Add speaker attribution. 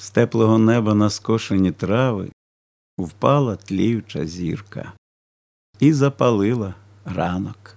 Speaker 1: З теплого неба на скошені трави впала тліюча зірка і запалила ранок.